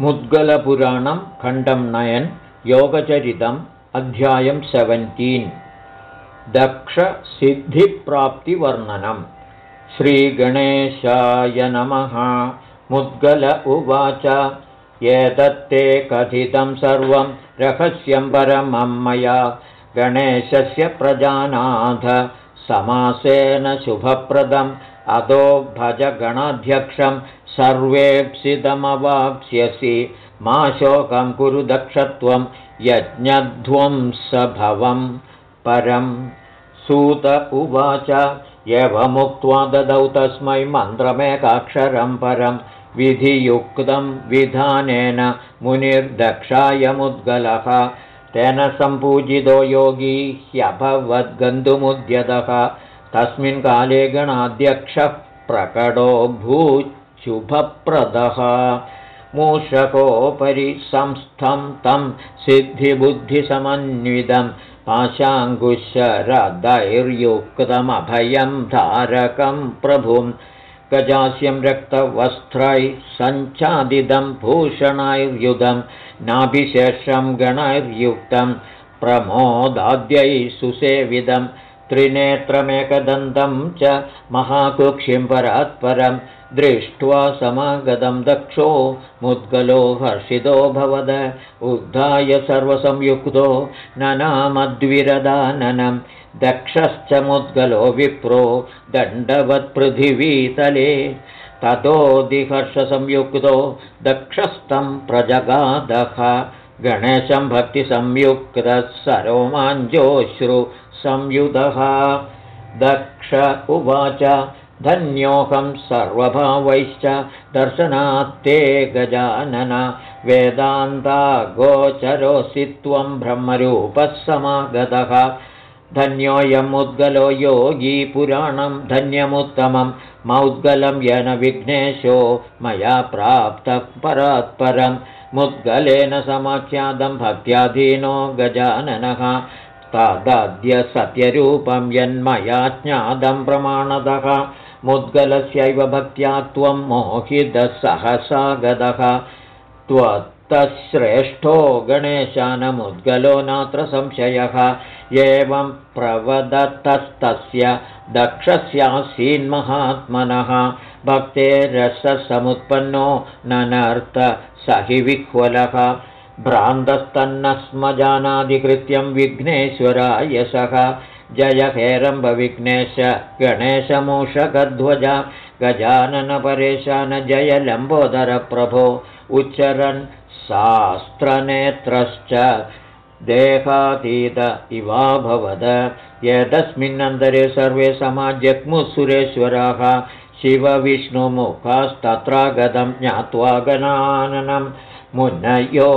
मुद्गलपुराणं खण्डं नयन् योगचरितम् अध्यायं सेवन्टीन् दक्षसिद्धिप्राप्तिवर्णनं श्रीगणेशाय नमः। मुद्गल उवाच। एतत्ते कथितं सर्वं रहस्यं परमं मया। गणेशस्य प्रजानाथ। समासेन शुभप्रदम् अधो भजगणाध्यक्षं सर्वेप्सितमवाप्स्यसि मा शोकं कुरु दक्षत्वं यज्ञध्वंसभवं परं। सूत उवाच एवमुक्त्वा ददौ तस्मै मन्त्रमेकाक्षरं परं। विधियुक्तं विधानेन मुनिर्दक्षायमुद्गलः। तेन सम्पूजितो योगी ह्यभवद्गन्तुमुद्यतः तस्मिन् काले गणाध्यक्षः प्रकटो भूच्छुभप्रदः मूषकोपरि संस्थं तं सिद्धिबुद्धिसमन्वितं पाशाङ्कुशरदैर्युक्तमभयं धारकं प्रभुं। गजास्यं रक्तवस्त्रैः सञ्चादिदं भूषणैर्युधं नाभिशेषं गणैर्युक्तं प्रमोदाद्यैः सुसेविदम् त्रिनेत्रमेकदन्तं च महाकुक्षिं परात्परं दृष्ट्वा समागतं दक्षो मुद्गलो हर्षितो भवद। उद्धाय सर्वसंयुक्तो ननामद्विरदाननं। दक्षश्च मुद्गलो विप्रो दण्डवत्पृथिवीतले। ततोदिहर्षसंयुक्तो दक्षस्तं प्रजगादः। गणेशं भक्तिसंयुक्तः सरोमाञ्जोश्रु संयुधः। दक्ष उवाच धन्योऽहं सर्वभावैश्च दर्शनात्ते गजानन। वेदान्ता गोचरोऽसि त्वं ब्रह्मरूपः समागतः। धन्योऽयम् उद्गलो योगी पुराणं धन्यमुत्तमं। मौद्गलं येन विघ्नेशो मया प्राप्तः परात्परं। मुद्गलेन समाख्यातं भक्त्याधीनो गजाननः तदद्य सत्यरूपं यन्मया ज्ञातं प्रमाणतः मुद्गलस्यैव भक्त्या त्वं मोहितः सहसा गतः त्वत्तश्रेष्ठो गणेशानमुद्गलो नात्र संशयः एवं प्रवदतस्तस्य दक्षस्यासीन्महात्मनः। भक्ते रससमुत्पन्नो ननर्थ स हि विह्वलः भ्रान्तस्तन्न स्म जानाधिकृत्यं विघ्नेश्वराय सः जय हेरम्बविघ्नेश गणेशमूषकध्वज गजाननपरेशान जय लम्बोदरप्रभो उच्चरन् शास्त्रनेत्रश्च। देहातीत इवाभवद यतस्मिन्नन्तरे सर्वे समाजग्मुसुरेश्वराः शिवविष्णुमुखास्तत्रागतं ज्ञात्वा गणाननम् मुनयो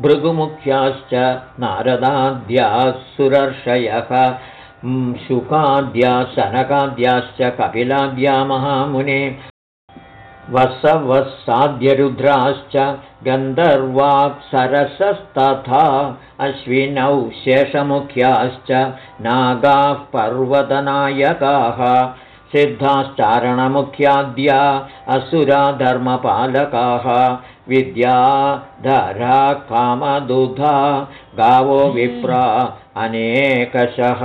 भृगुमुख्याश्च नारदाद्याः सुरर्षयः शुकाद्या सनकाद्याश्च कपिलाद्या महामुने वसवसाध्यरुद्राश्च गन्धर्वाप्सरसस्तथा। अश्विनौ शेषमुख्याश्च नागाः पर्वतनायकाः सिद्धाश्चारणमुख्याद्या असुराधर्मपालकाः विद्याधरा कामदुधा गावो विप्रा अनेकशः।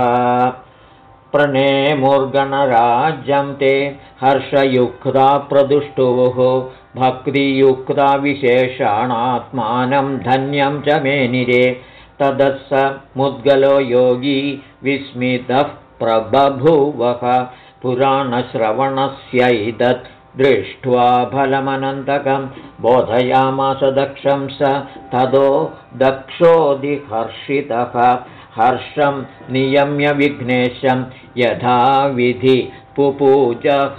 प्रणेमुर्गणराज्यं ते हर्षयुक्ता प्रदुष्टुः भक्तियुक्ता विशेषाणात्मानं धन्यं च मेनिरे। तदः स मुद्गलो योगी विस्मितः प्रबभुवः पुराणश्रवणस्यैतत् दृष्ट्वा फलमनन्तकं बोधयामास दक्षं स ततो दक्षोदिहर्षितः हर्षं नियम्य विघ्नेशं यथाविधि पुपूजः।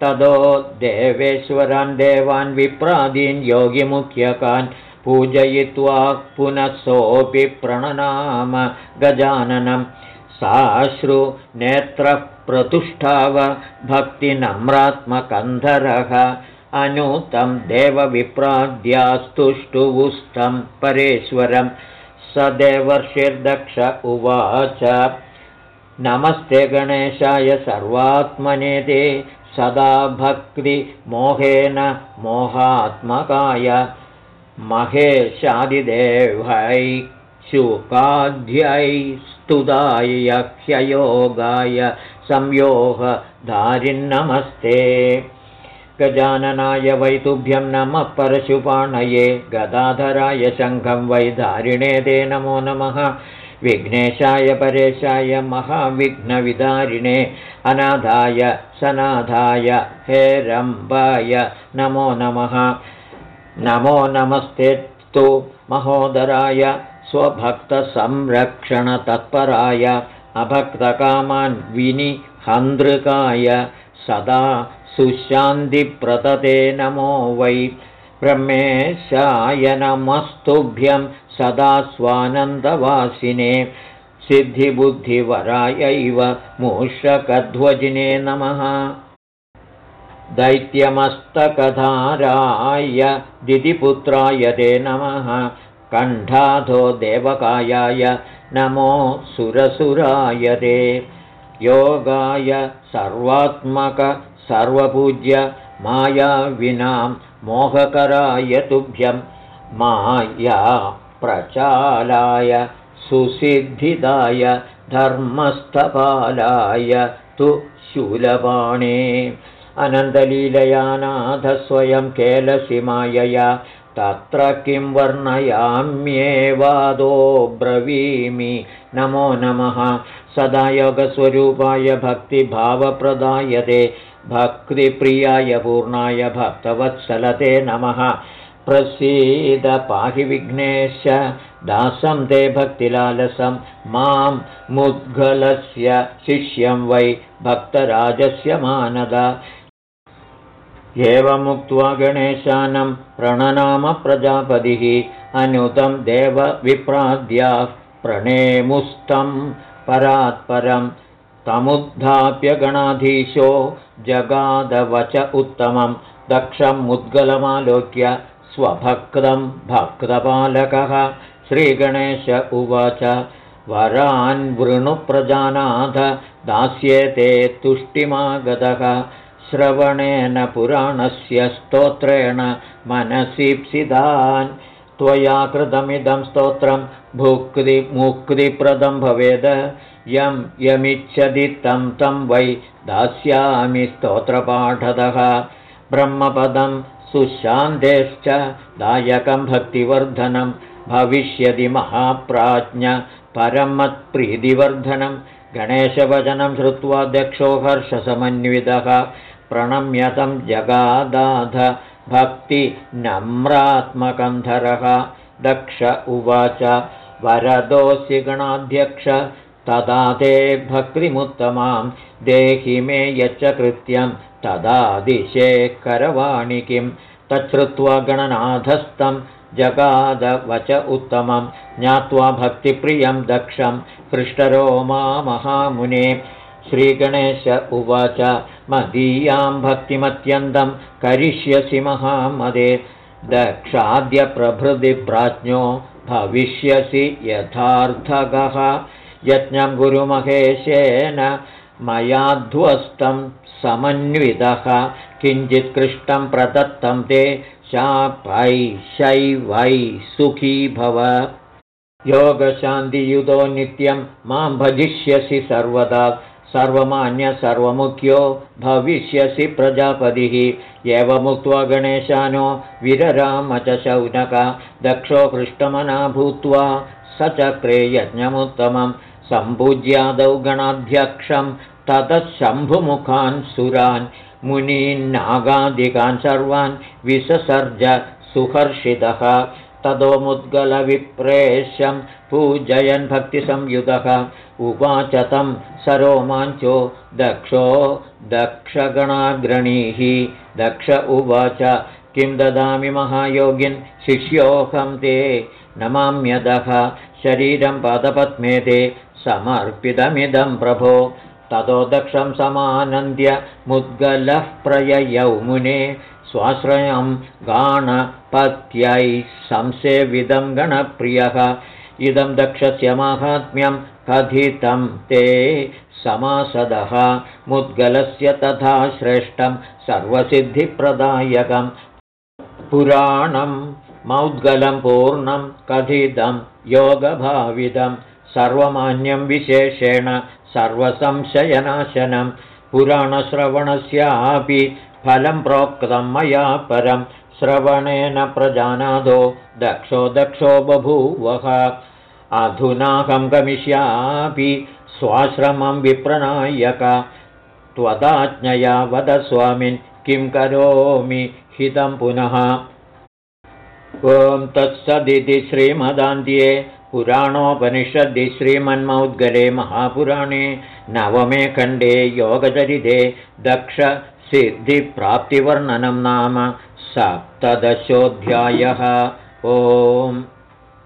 ततो देवेश्वरान् देवान् विप्रादीन् योगिमुख्यकान् पूजयित्वा पुनः सोऽपि प्रणनाम गजाननं। साश्रुनेत्रः प्रतुष्ठाव भक्तिनम्रात्मकन्धरः। अनुतं देवविप्राद्यास्तुष्टुवुस्तं परेश्वरं। स देवर्षिर्दक्ष उवाच। नमस्ते गणेशाय सर्वात्मने ते। सदा भक्तिमोहेन मोहात्मकाय। महेशादिदेवै स्तुदाय ह्ययोगाय संयोगधारिन्नमस्ते गजाननाय वैतुभ्यं नमः परशुपाणये गदाधराय शङ्खं वैधारिणे ते नमो नमः। विघ्नेशाय परेशाय महाविघ्नविदारिणे अनाधाय सनाधाय हेरम्बाय नमो नमः। नमो नमस्ते तु महोदराय स्वभक्तसंरक्षणतत्पराय अभक्तकामान् विनिहन्द्रकाय सदा सुशान्तिप्रतते नमो वै ब्रह्मेशाय नमस्तुभ्यं सदा स्वानन्दवासिने सिद्धिबुद्धिवरायैव मूषकध्वजिने नमः। दैत्यमस्तकधाराय दिदिपुत्राय ते नमः। कण्ठाधो देवकायाय नमो सुरसुराय ते। योगाय सर्वात्मक सर्वपूज्य मायाविनां मोहकराय तुभ्यं माया प्रचालाय सुसिद्धिदाय धर्मस्थपालाय तु शूलपाणे अनन्तलीलयानाथस्वयं केलसि मायया तत्र किं वर्णयाम्येवादो ब्रवीमि? नमो नमः। सदा योगस्वरूपाय भक्तिभावप्रदायते। भक्तिप्रियाय पूर्णाय भक्तवत्सलते नमः। प्रसीद पाहि विघ्नेश दासं ते भक्तिलालसं। मां मुद्गलस्य शिष्यं वै भक्तराजस्य मानद एवमुक्त्वा गणेशानं प्रणनाम प्रजापतिः अनुतं देवविप्राद्याः प्रणेमुस्तं परात्परं तमुद्धाप्य गणाधीशो जगादवच उत्तमं दक्षं मुद्गलमालोक्य स्वभक्तं भक्तपालकः श्रीगणेश उवाच वरान् वृणुप्रजानाथ दास्येते तुष्टिमागतः श्रवणेन पुराणस्य स्तोत्रेण मनसीप्सितान्। त्वया कृतमिदं स्तोत्रं भुक्तिमुक्तिप्रदं भवेद। यं यमिच्छति तं तं वै दास्यामि स्तोत्रपाठतः। ब्रह्मपदं सुशान्तेश्च दायकं भक्तिवर्धनं। भविष्यति महाप्राज्ञ परमत्प्रीतिवर्धनं गणेशवचनं श्रुत्वा दक्षो हर्षसमन्वितः प्रणम्यतं जगादाध भक्तिनम्रात्मकन्धरः दक्ष उवाच वरदोऽसि गणाध्यक्ष तदा ते भक्तिमुत्तमां देहि मे यच्च कृत्यं तदा दिशे करवाणि किं। तच्छ्रुत्वा गणनाथस्थं जगादवच उत्तमं ज्ञात्वा भक्तिप्रियं दक्षं हृष्टरोमा महामुने श्रीगणेश उवाच मदीयां भक्तिमत्यन्तं करिष्यसि महामदे। दक्षाद्यप्रभृतिप्राज्ञो भविष्यसि यथार्थगः। यज्ञं गुरुमहेशेन मयाध्वस्तं समन्वितः। किञ्चित्कृष्टं प्रदत्तं ते शापै शैवै सुखी भव। योगशान्तियुतो नित्यं मां भजिष्यसि सर्वदा सर्वमान्य सर्वमुख्यो भविष्यसि प्रजापतिः। एवमुक्त्वा गणेशानो विरराम च शौनक दक्षो पृष्ठमना भूत्वा स चक्रे यज्ञमुत्तमं। सम्पूज्यादौ गणाध्यक्षं ततः शम्भुमुखान् सुरान् मुनीन्नागादिकान् सर्वान् विससर्ज सुहर्षितः ततोमुद्गलविप्रेशं पूजयन् भक्तिसंयुतः उवाच तं सरोमाञ्चो दक्षो दक्षगणाग्रणीः। दक्ष उवाच किं ददामि महायोगिन् शिष्योऽहं ते? नमाम्यदः शरीरं पदपद्मे ते समर्पितमिदं प्रभो। ततो दक्षं समानन्द्य मुद्गलः प्रययौ मुने स्वाश्रयं गाणपत्यै संसेविदं गणप्रियः। इदं दक्षस्य माहात्म्यं कथितं ते समासदः। मुद्गलस्य तथा श्रेष्ठं सर्वसिद्धिप्रदायकं। पुराणं मौद्गलं पूर्णं कथितं योगभाविदं सर्वमान्यं विशेषेण सर्वसंशयनाशनं। पुराणश्रवणस्यापि फलं प्रोक्तं मया परं। श्रवणेन प्रजानादो। दक्षो दक्षो बभूवः। अधुनाहं गमिष्यापि। स्वाश्रमं विप्रनायक त्वदाज्ञया वद स्वामिन् किं करोमि? हितं पुनः। ॐ तत्सदिति श्रीमदान्ध्ये पुराणोपनिषद्दि श्रीमन्मौद्गले महापुराणे नवमे खण्डे योगचरिते दक्षसिद्धिप्राप्तिवर्णनं नाम सप्तदशोऽध्यायः। ओम्